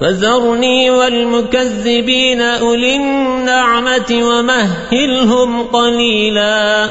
فذرني والمكذبين أولي النعمة ومهلهم قليلا